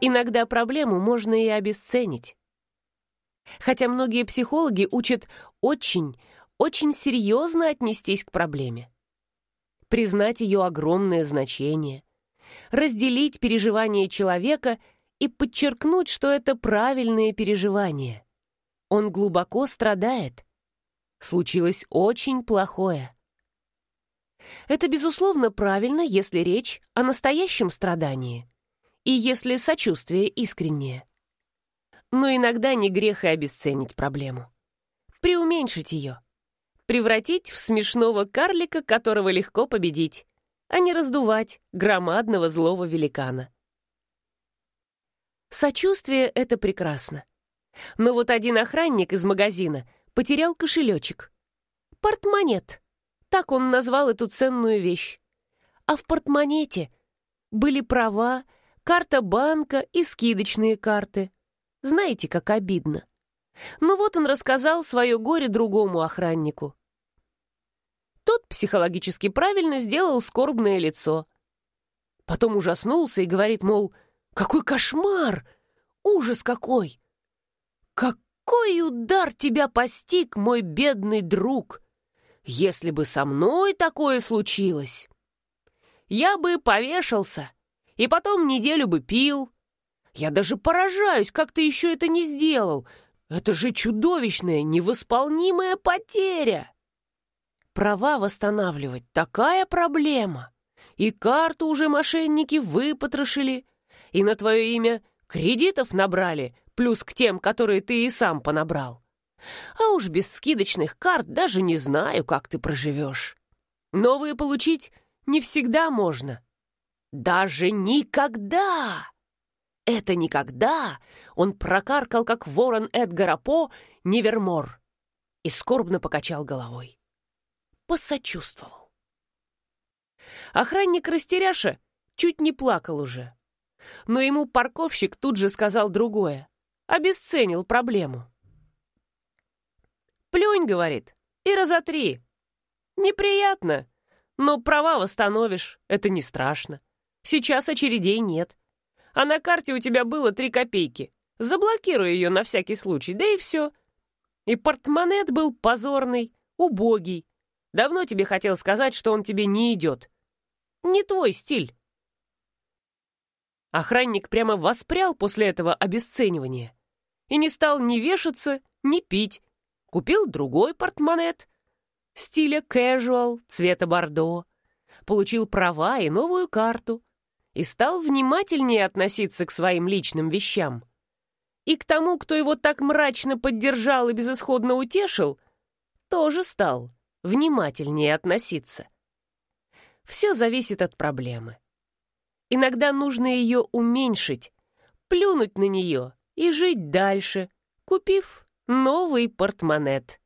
Иногда проблему можно и обесценить. Хотя многие психологи учат очень, очень серьезно отнестись к проблеме. Признать ее огромное значение, разделить переживания человека и подчеркнуть, что это правильные переживания. Он глубоко страдает. Случилось очень плохое. Это, безусловно, правильно, если речь о настоящем страдании и если сочувствие искреннее. Но иногда не грех и обесценить проблему. Преуменьшить ее. Превратить в смешного карлика, которого легко победить, а не раздувать громадного злого великана. Сочувствие — это прекрасно. Но вот один охранник из магазина потерял кошелечек. Портмонет. Так он назвал эту ценную вещь. А в портмонете были права, карта банка и скидочные карты. Знаете, как обидно. Ну вот он рассказал свое горе другому охраннику. Тот психологически правильно сделал скорбное лицо. Потом ужаснулся и говорит, мол, «Какой кошмар! Ужас какой! Какой удар тебя постиг, мой бедный друг! Если бы со мной такое случилось, я бы повешался!» И потом неделю бы пил. Я даже поражаюсь, как ты еще это не сделал. Это же чудовищная, невосполнимая потеря. Права восстанавливать — такая проблема. И карту уже мошенники выпотрошили, и на твое имя кредитов набрали, плюс к тем, которые ты и сам понабрал. А уж без скидочных карт даже не знаю, как ты проживешь. Новые получить не всегда можно. Даже никогда! Это никогда он прокаркал, как ворон Эдгара По, Невермор, и скорбно покачал головой. Посочувствовал. Охранник растеряша чуть не плакал уже. Но ему парковщик тут же сказал другое. Обесценил проблему. «Плюнь, — говорит, — и разотри. Неприятно, но права восстановишь, это не страшно. Сейчас очередей нет. А на карте у тебя было три копейки. Заблокируй ее на всякий случай, да и все. И портмонет был позорный, убогий. Давно тебе хотел сказать, что он тебе не идет. Не твой стиль. Охранник прямо воспрял после этого обесценивания и не стал ни вешаться, ни пить. Купил другой портмонет стиля casual, цвета бордо. Получил права и новую карту и стал внимательнее относиться к своим личным вещам. И к тому, кто его так мрачно поддержал и безысходно утешил, тоже стал внимательнее относиться. Все зависит от проблемы. Иногда нужно ее уменьшить, плюнуть на нее и жить дальше, купив новый портмонет.